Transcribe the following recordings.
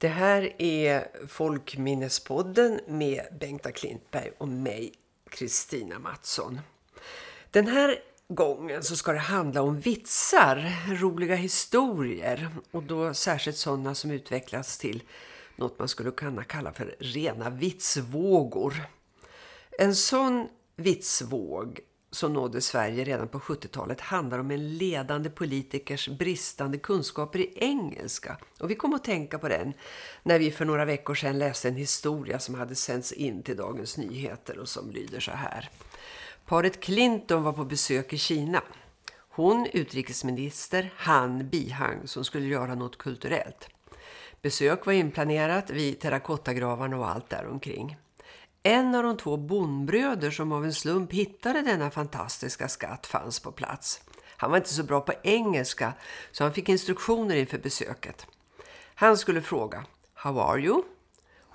Det här är Folkminnespodden med Bengta Klintberg och mig, Kristina Mattsson. Den här gången så ska det handla om vitsar, roliga historier och då särskilt sådana som utvecklats till något man skulle kunna kalla för rena vitsvågor. En sån vitsvåg som nådde Sverige redan på 70-talet handlar om en ledande politikers bristande kunskaper i engelska. Och vi kom att tänka på den när vi för några veckor sedan läste en historia som hade sänds in till Dagens Nyheter och som lyder så här. Paret Clinton var på besök i Kina. Hon utrikesminister, han bihang som skulle göra något kulturellt. Besök var inplanerat vid terrakottagravarna och allt där omkring. En av de två bondbröder som av en slump hittade denna fantastiska skatt fanns på plats. Han var inte så bra på engelska så han fick instruktioner inför besöket. Han skulle fråga How are you?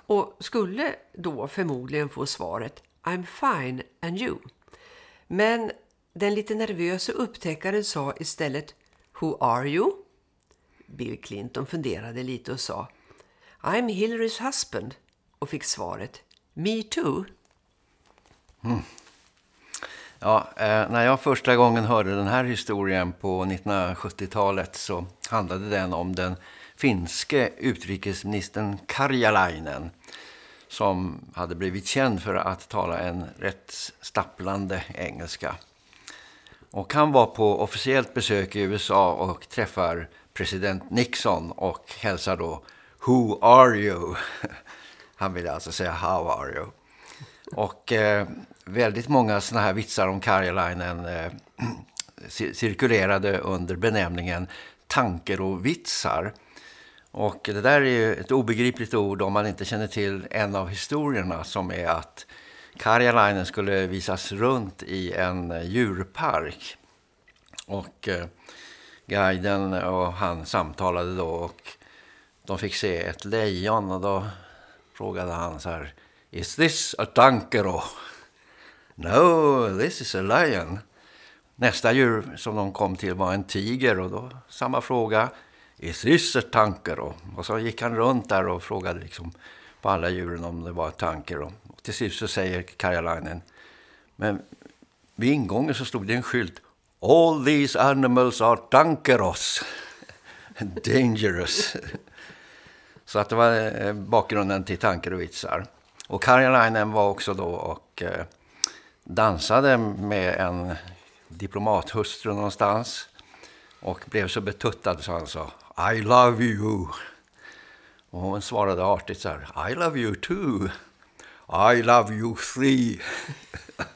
Och skulle då förmodligen få svaret I'm fine and you. Men den lite nervösa upptäckaren sa istället Who are you? Bill Clinton funderade lite och sa I'm Hillarys husband och fick svaret Me too. Mm. Ja, eh, när jag första gången hörde den här historien på 1970-talet så handlade den om den finske utrikesministern Karjalainen som hade blivit känd för att tala en rätt stapplande engelska. Och han var på officiellt besök i USA och träffar president Nixon och hälsar då Who are you? Han ville alltså säga How are you? Och eh, väldigt många sådana här vitsar om Karjalainen eh, cirkulerade under benämningen tanker och vitsar. Och det där är ju ett obegripligt ord om man inte känner till en av historierna som är att Karjalainen skulle visas runt i en djurpark. Och eh, guiden och han samtalade då och de fick se ett lejon och då frågade han så här. Is this a tankero? No, this is a lion. Nästa djur som de kom till var en tiger och då samma fråga. Is this a tankero? Och så gick han runt där och frågade liksom på alla djuren om det var ett tankero. Och till sist så säger Karjalainen. Men vid ingången så stod det en skylt. All these animals are tankeros. Dangerous. Så att det var eh, bakgrunden till tankar och vitsar. Och Karjalainen var också då och eh, dansade med en diplomathustru någonstans. Och blev så betuttad så han sa I love you. Och hon svarade artigt så här I love you too. I love you three.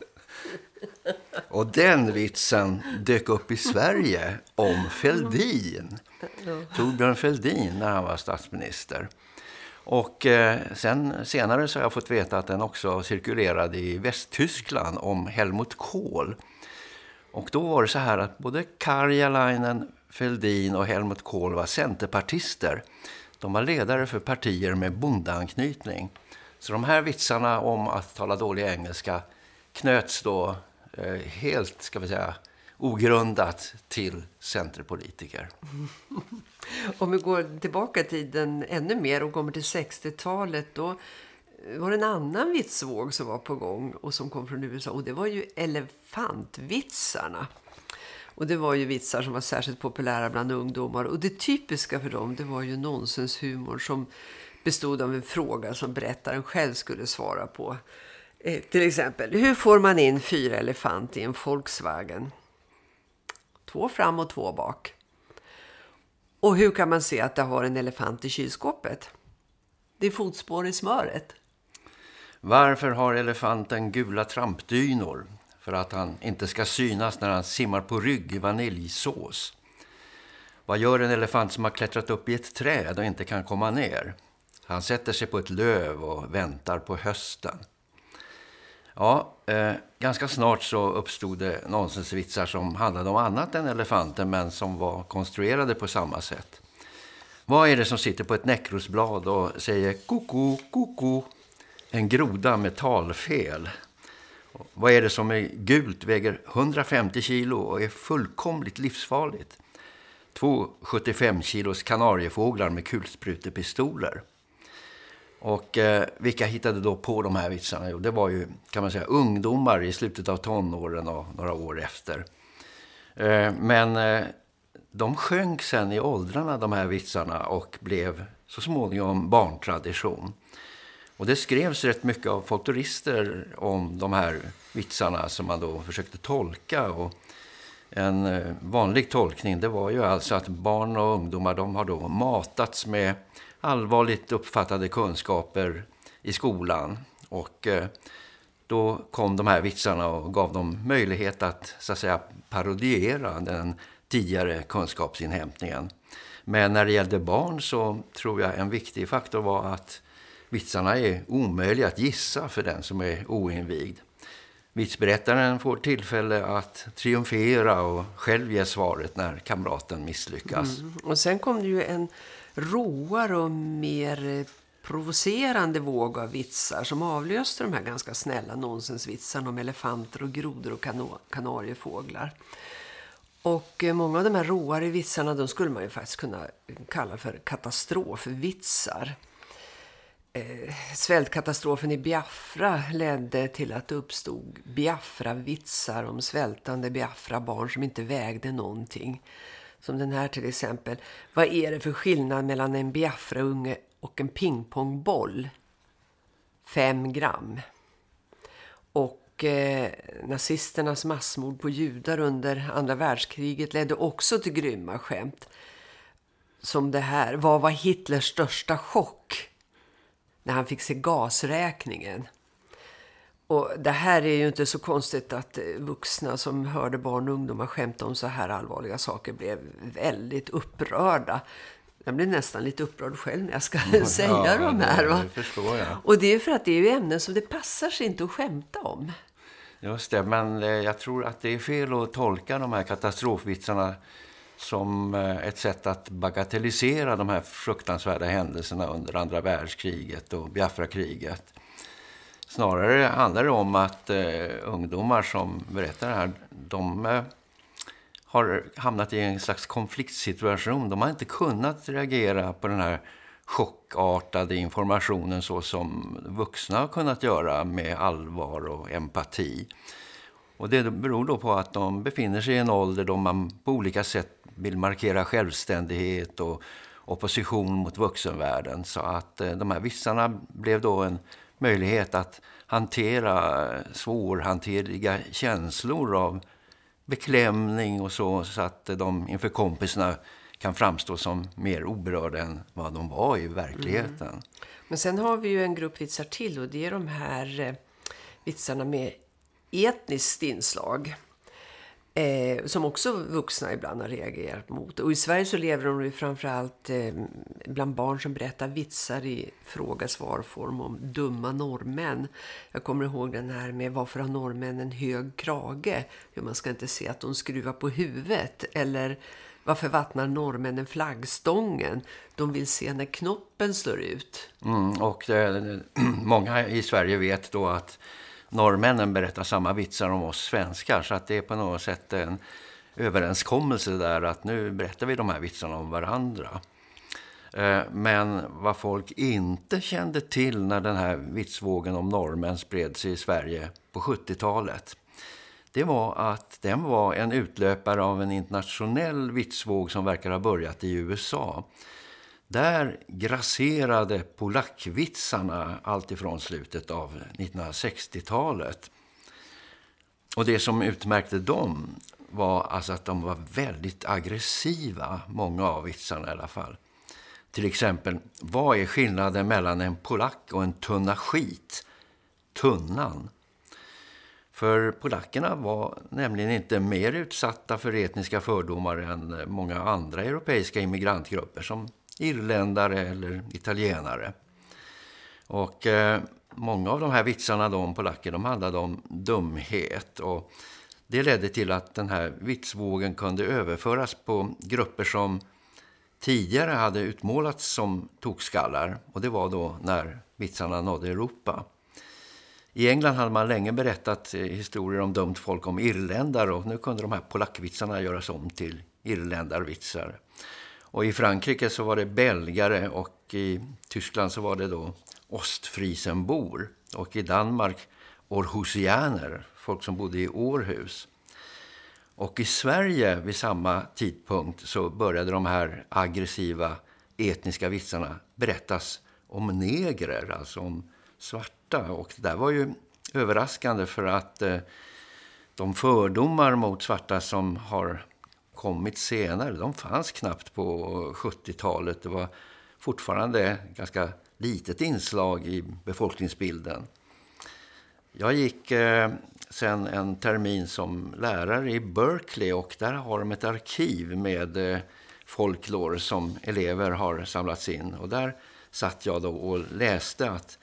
och den vitsen dök upp i Sverige om Feldin. Torbjörn Feldin när han var statsminister. Och eh, sen, senare så har jag fått veta att den också cirkulerade i Västtyskland om Helmut Kohl. Och då var det så här att både Karjalainen, Feldin och Helmut Kohl var centerpartister. De var ledare för partier med bondanknytning. Så de här vitsarna om att tala dålig engelska knöts då Eh, helt, ska vi säga, ogrundat till centerpolitiker. Om vi går tillbaka i tiden ännu mer och kommer till 60-talet då eh, var det en annan vitsvåg som var på gång och som kom från USA och det var ju elefantvitsarna. Och det var ju vitsar som var särskilt populära bland ungdomar och det typiska för dem det var ju nonsenshumor som bestod av en fråga som berättaren själv skulle svara på. Eh, till exempel, hur får man in fyra elefant i en Volkswagen? Två fram och två bak. Och hur kan man se att det har en elefant i kylskåpet? Det är fotspår i smöret. Varför har elefanten gula trampdynor? För att han inte ska synas när han simmar på rygg i vaniljsås. Vad gör en elefant som har klättrat upp i ett träd och inte kan komma ner? Han sätter sig på ett löv och väntar på hösten. Ja, eh, ganska snart så uppstod det nonsensvitsar som handlade om annat än elefanten men som var konstruerade på samma sätt. Vad är det som sitter på ett näckrosblad och säger koko, koko? En groda med talfel. Vad är det som är gult, väger 150 kilo och är fullkomligt livsfarligt? Två 75 kilos kanariefåglar med kulsprutepistoler. Och eh, vilka hittade då på de här vitsarna? Jo, det var ju kan man säga ungdomar i slutet av tonåren och några år efter. Eh, men eh, de sjönk sen i åldrarna de här vitsarna och blev så småningom barntradition. Och det skrevs rätt mycket av folklorister om de här vitsarna som man då försökte tolka. Och en eh, vanlig tolkning det var ju alltså att barn och ungdomar de har då matats med allvarligt uppfattade kunskaper i skolan. Och eh, då kom de här vitsarna och gav dem möjlighet att så att säga parodiera den tidigare kunskapsinhämtningen. Men när det gällde barn så tror jag en viktig faktor var att vitsarna är omöjliga att gissa för den som är oinvigd. Vitsberättaren får tillfälle att triumfera och själv ge svaret när kamraten misslyckas. Mm. Och sen kom det ju en råare och mer provocerande våg av vitsar som avlöste de här ganska snälla nonsensvitsarna om elefanter och grodor och kanariefåglar. Och eh, många av de här råare vitsarna de skulle man ju faktiskt kunna kalla för katastrofvitsar. Eh, svältkatastrofen i Biafra ledde till att det uppstod Biafra-vitsar om svältande Biafra-barn som inte vägde någonting. Som den här till exempel. Vad är det för skillnad mellan en Biafra-unge och en pingpongboll? Fem gram. Och och eh, nazisternas massmord på judar under andra världskriget ledde också till grymma skämt. Som det här. Vad var Hitlers största chock? När han fick se gasräkningen. Och det här är ju inte så konstigt att vuxna som hörde barn och ungdomar skämta om så här allvarliga saker blev väldigt upprörda. Jag blir nästan lite upprörd själv när jag ska ja, säga de här. Va? Det förstår jag. Och det är för att det är ju ämnen som det passar sig inte att skämta om. Just det, men eh, jag tror att det är fel att tolka de här katastrofvitsarna som eh, ett sätt att bagatellisera de här fruktansvärda händelserna under andra världskriget och Biafra-kriget. Snarare handlar det om att eh, ungdomar som berättar det här, de eh, har hamnat i en slags konfliktsituation. De har inte kunnat reagera på den här chockartade informationen så som vuxna har kunnat göra med allvar och empati. Och det beror då på att de befinner sig i en ålder då man på olika sätt vill markera självständighet och opposition mot vuxenvärlden. Så att eh, de här vissarna blev då en möjlighet att hantera svårhanterliga känslor av beklämning och så, så att de inför kompisarna kan framstå som mer oberörda än vad de var i verkligheten. Mm. Men sen har vi ju en grupp vitsar till och det är de här eh, vitsarna med etniskt inslag. Eh, som också vuxna ibland har reagerat mot. Och i Sverige så lever de ju framförallt eh, bland barn som berättar vitsar i fråga-svar-form om dumma norrmän. Jag kommer ihåg den här med varför har norrmän en hög krage? Hur man ska inte se att de skruvar på huvudet. Eller varför vattnar norrmännen flaggstången? De vill se när knoppen slår ut. Mm, och det, eh, många i Sverige vet då att norrmännen berättar samma vitsar om oss svenskar. Så att det är på något sätt en överenskommelse där att nu berättar vi de här vitsarna om varandra. Eh, men vad folk inte kände till när den här vitsvågen om norrmän spred sig i Sverige på 70-talet det var att den var en utlöpare av en internationell vitsvåg som verkar ha börjat i USA. Där grasserade polackvitsarna alltifrån slutet av 1960-talet. Och det som utmärkte dem var alltså att de var väldigt aggressiva, många av vitsarna i alla fall. Till exempel, vad är skillnaden mellan en polack och en tunna skit? Tunnan. För polackerna var nämligen inte mer utsatta för etniska fördomar än många andra europeiska immigrantgrupper som irländare eller italienare. Och eh, många av de här vitsarna de polacker de handlade om dumhet och det ledde till att den här vitsvågen kunde överföras på grupper som tidigare hade utmålats som tokskallar och det var då när vitsarna nådde Europa. I England hade man länge berättat eh, historier om dumt folk om irländare och nu kunde de här polackvitsarna göras om till irländarvitsar. Och i Frankrike så var det belgare och i Tyskland så var det då Ostfriesenbor och i Danmark orhusianer, folk som bodde i Århus. Och i Sverige vid samma tidpunkt så började de här aggressiva etniska vitsarna berättas om negrer, alltså om svarta. Och det där var ju överraskande för att eh, de fördomar mot svarta som har kommit senare, de fanns knappt på 70-talet. Det var fortfarande ganska litet inslag i befolkningsbilden. Jag gick eh, sen en termin som lärare i Berkeley och där har de ett arkiv med eh, folklore som elever har samlats in. Och där satt jag då och läste att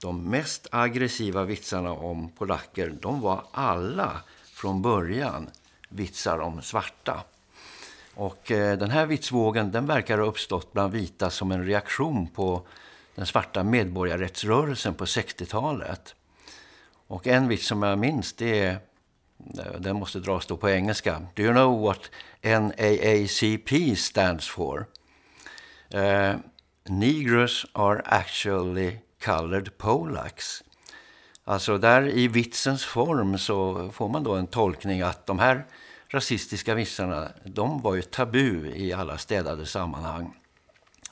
de mest aggressiva vitsarna om polacker, de var alla från början vitsar om svarta. Och eh, den här vitsvågen den verkar ha uppstått bland vita som en reaktion på den svarta medborgarrättsrörelsen på 60-talet. Och en vits som jag minns det är, eh, den måste dras då på engelska. Do you know what NAACP stands for? Eh, uh, Negros are actually colored Polacks. Alltså där i vitsens form så får man då en tolkning att de här rasistiska vissarna, de var ju tabu i alla städade sammanhang.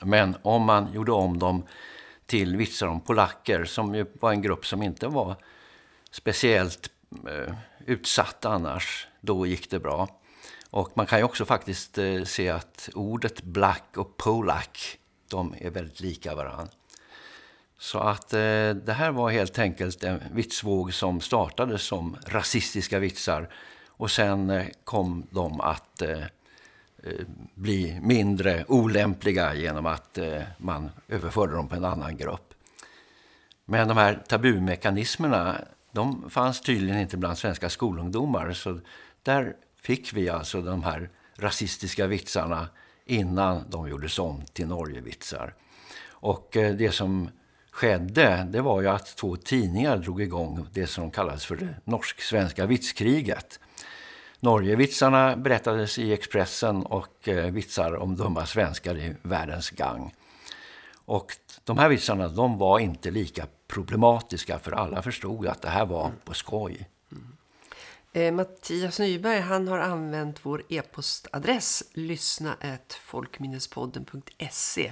Men om man gjorde om dem till vitsar om polacker som ju var en grupp som inte var speciellt eh, utsatt annars, då gick det bra. Och man kan ju också faktiskt eh, se att ordet black och polack de är väldigt lika varandra. Så att eh, det här var helt enkelt en vitsvåg som startade som rasistiska vitsar. Och sen eh, kom de att eh, eh, bli mindre olämpliga genom att man överförde dem på en annan grupp. Men de här tabumekanismerna de fanns tydligen inte bland svenska skolungdomar. Så där fick vi alltså de här rasistiska vitsarna innan de gjordes om till Norgevitsar. Och det som skedde det var ju att två tidningar drog igång det som kallades för det norsk-svenska vitskriget. Norgevitsarna berättades i Expressen och eh, vitsar om dumma svenskar i världens gang. Och de här vitsarna de var inte lika problematiska för alla förstod att det här var på skoj. Mm. Eh, Mattias Nyberg han har använt vår e-postadress lyssna folkminnespodden.se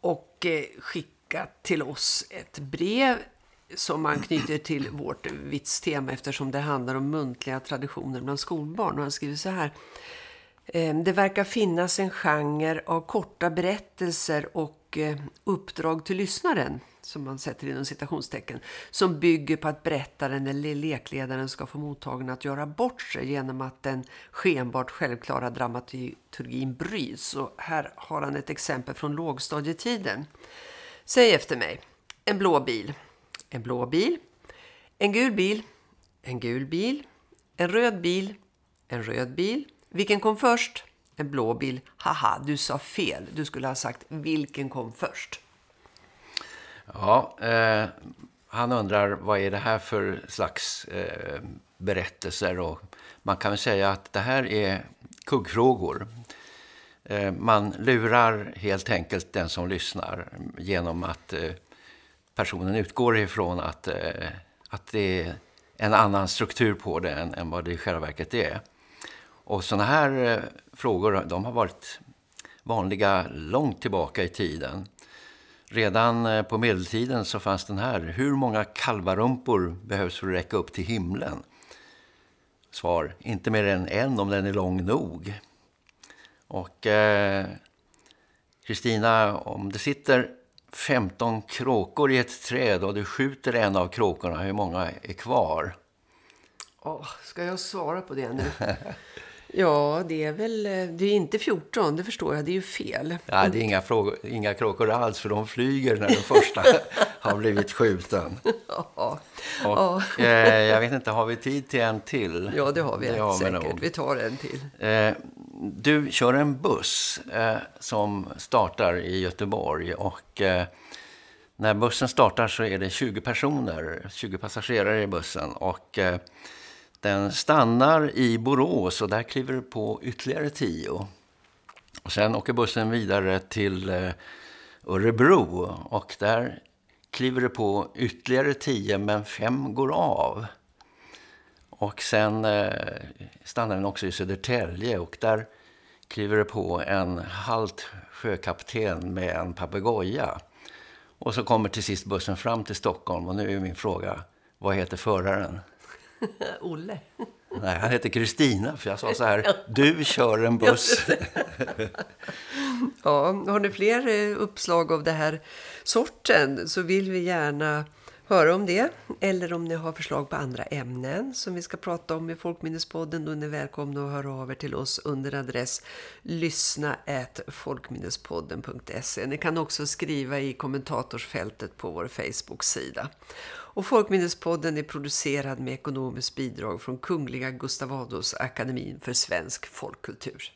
och eh, skickat till oss ett brev som anknyter till vårt vitstema eftersom det handlar om muntliga traditioner bland skolbarn. Och han skriver så här. Ehm, det verkar finnas en genre av korta berättelser och eh, uppdrag till lyssnaren som man sätter inom citationstecken som bygger på att berättaren eller lekledaren ska få mottagaren att göra bort sig genom att den skenbart självklara dramaturgin bryts. Och här har han ett exempel från lågstadietiden. Säg efter mig. En blå bil. En blå bil. En gul bil. En gul bil. En röd bil. En röd bil. Vilken kom först? En blå bil. Haha, du sa fel. Du skulle ha sagt vilken kom först. Ja, eh, han undrar vad är det här för slags eh, berättelser och man kan säga att det här är kuggfrågor. Eh, man lurar helt enkelt den som lyssnar genom att eh, personen utgår ifrån att, eh, att det är en annan struktur på det än, än vad det i själva verket är. Och sådana här eh, frågor de har varit vanliga långt tillbaka i tiden. Redan eh, på medeltiden så fanns den här. Hur många kalvarumpor behövs för att räcka upp till himlen? Svar, inte mer än en om den är lång nog. Och eh, Kristina, eh, om det sitter 15 kråkor i ett träd och du skjuter en av kråkorna, hur många är kvar? Oh, ska jag svara på det nu? Ja, det är väl eh, det är inte 14, det förstår jag. Det är ju fel. Ja, det är inga, frågor, inga kråkor alls för de flyger när den första har blivit skjuten. Ja. Och. Eh, jag vet inte, har vi tid till en till? Ja, det har vi det har säkert. Vi, vi tar en till. Eh, du kör en buss eh, som startar i Göteborg och eh, när bussen startar så är det 20 personer, 20 passagerare i bussen och eh, den stannar i Borås och där kliver det på ytterligare tio. Och sen åker bussen vidare till eh, Örebro och där kliver det på ytterligare tio men fem går av. Och sen eh, stannar den också i Södertälje och där kliver det på en halt sjökapten med en papegoja. Och så kommer till sist bussen fram till Stockholm och nu är min fråga, vad heter föraren? Olle. Nej, han heter Kristina för jag sa så här, du kör en buss. ja, har ni fler eh, uppslag av det här sorten så vill vi gärna höra om det. Eller om ni har förslag på andra ämnen som vi ska prata om i Folkminnespodden. Då är ni välkomna att höra av er till oss under adress lyssna folkminnespodden.se. Ni kan också skriva i kommentatorsfältet på vår Facebook-sida. Och Folkminnespodden är producerad med ekonomiskt bidrag från Kungliga Gustav Adolfs akademin för svensk folkkultur.